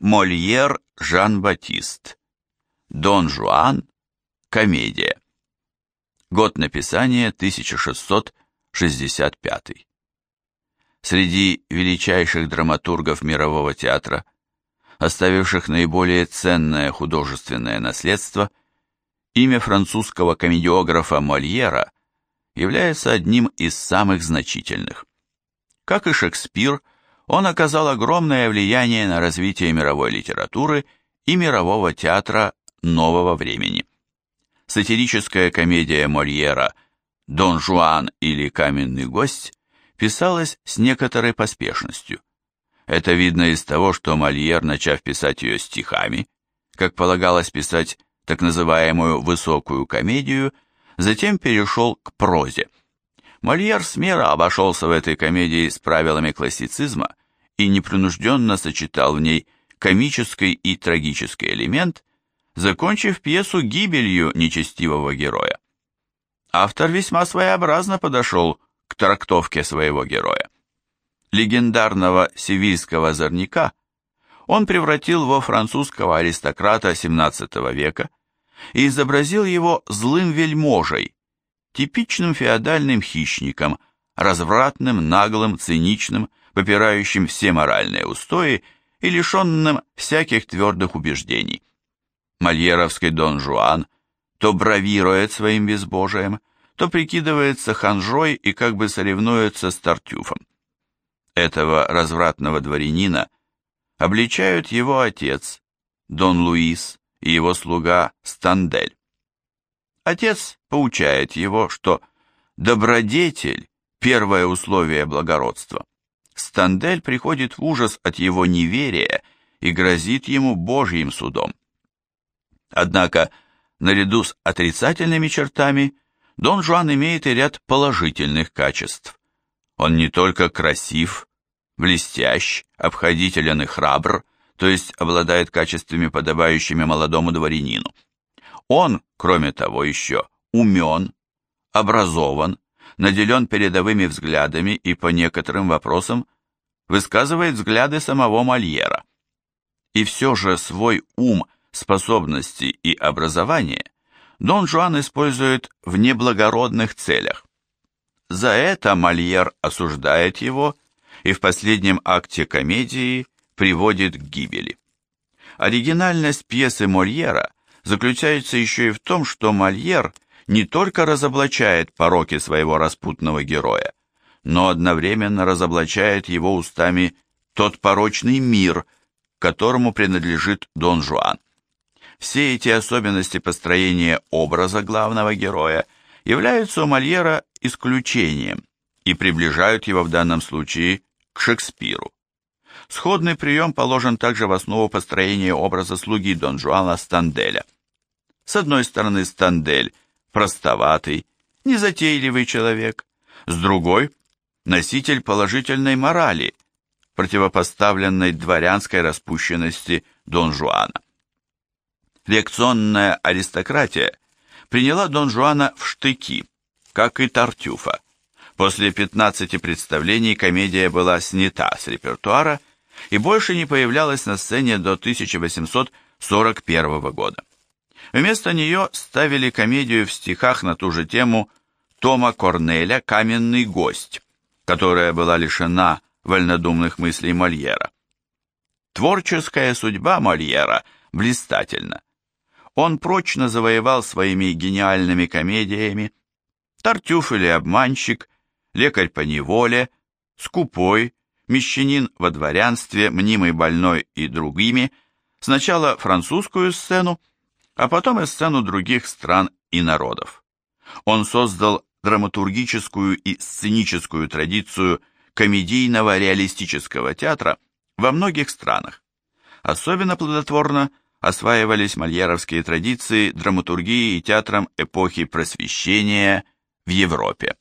Мольер Жан-Батист. Дон Жуан. Комедия. Год написания 1665. Среди величайших драматургов мирового театра, оставивших наиболее ценное художественное наследство, имя французского комедиографа Мольера является одним из самых значительных. Как и Шекспир, он оказал огромное влияние на развитие мировой литературы и мирового театра нового времени. Сатирическая комедия Мольера «Дон Жуан» или «Каменный гость» писалась с некоторой поспешностью. Это видно из того, что Мольер, начав писать ее стихами, как полагалось писать так называемую высокую комедию, затем перешел к прозе. Мольер смело обошелся в этой комедии с правилами классицизма и непринужденно сочетал в ней комический и трагический элемент, закончив пьесу гибелью нечестивого героя. Автор весьма своеобразно подошел к трактовке своего героя. Легендарного севильского зорняка он превратил во французского аристократа XVII века и изобразил его злым вельможей, типичным феодальным хищником, развратным, наглым, циничным, попирающим все моральные устои и лишенным всяких твердых убеждений. Мольеровский Дон Жуан то бравирует своим безбожием, то прикидывается ханжой и как бы соревнуется с Тартюфом. Этого развратного дворянина обличают его отец, Дон Луис, и его слуга Стандель. Отец поучает его, что добродетель – первое условие благородства. Стандель приходит в ужас от его неверия и грозит ему Божьим судом. Однако, наряду с отрицательными чертами, Дон Жуан имеет и ряд положительных качеств. Он не только красив, блестящ, обходителен и храбр, то есть обладает качествами, подобающими молодому дворянину. Он, кроме того, еще умен, образован, наделен передовыми взглядами и по некоторым вопросам высказывает взгляды самого Мольера. И все же свой ум, способности и образование Дон Жуан использует в неблагородных целях. За это Мольер осуждает его и в последнем акте комедии приводит к гибели. Оригинальность пьесы Мольера заключается еще и в том, что Мольер не только разоблачает пороки своего распутного героя, но одновременно разоблачает его устами тот порочный мир, которому принадлежит Дон Жуан. Все эти особенности построения образа главного героя являются у Мольера исключением и приближают его в данном случае к Шекспиру. Сходный прием положен также в основу построения образа слуги Дон Жуана Станделя. С одной стороны, Стандель – простоватый, незатейливый человек, с другой – носитель положительной морали, противопоставленной дворянской распущенности Дон Жуана. Лекционная аристократия приняла Дон Жуана в штыки, как и Тартюфа. После 15 представлений комедия была снята с репертуара и больше не появлялась на сцене до 1841 года. Вместо нее ставили комедию в стихах на ту же тему Тома Корнеля «Каменный гость», которая была лишена вольнодумных мыслей Мольера. Творческая судьба Мольера блистательна. Он прочно завоевал своими гениальными комедиями «Тартюф или обманщик», «Лекарь по неволе», «Скупой», «Мещанин во дворянстве», «Мнимый больной» и другими, сначала французскую сцену, а потом и сцену других стран и народов. Он создал драматургическую и сценическую традицию комедийного реалистического театра во многих странах. Особенно плодотворно осваивались мольеровские традиции драматургии и театром эпохи Просвещения в Европе.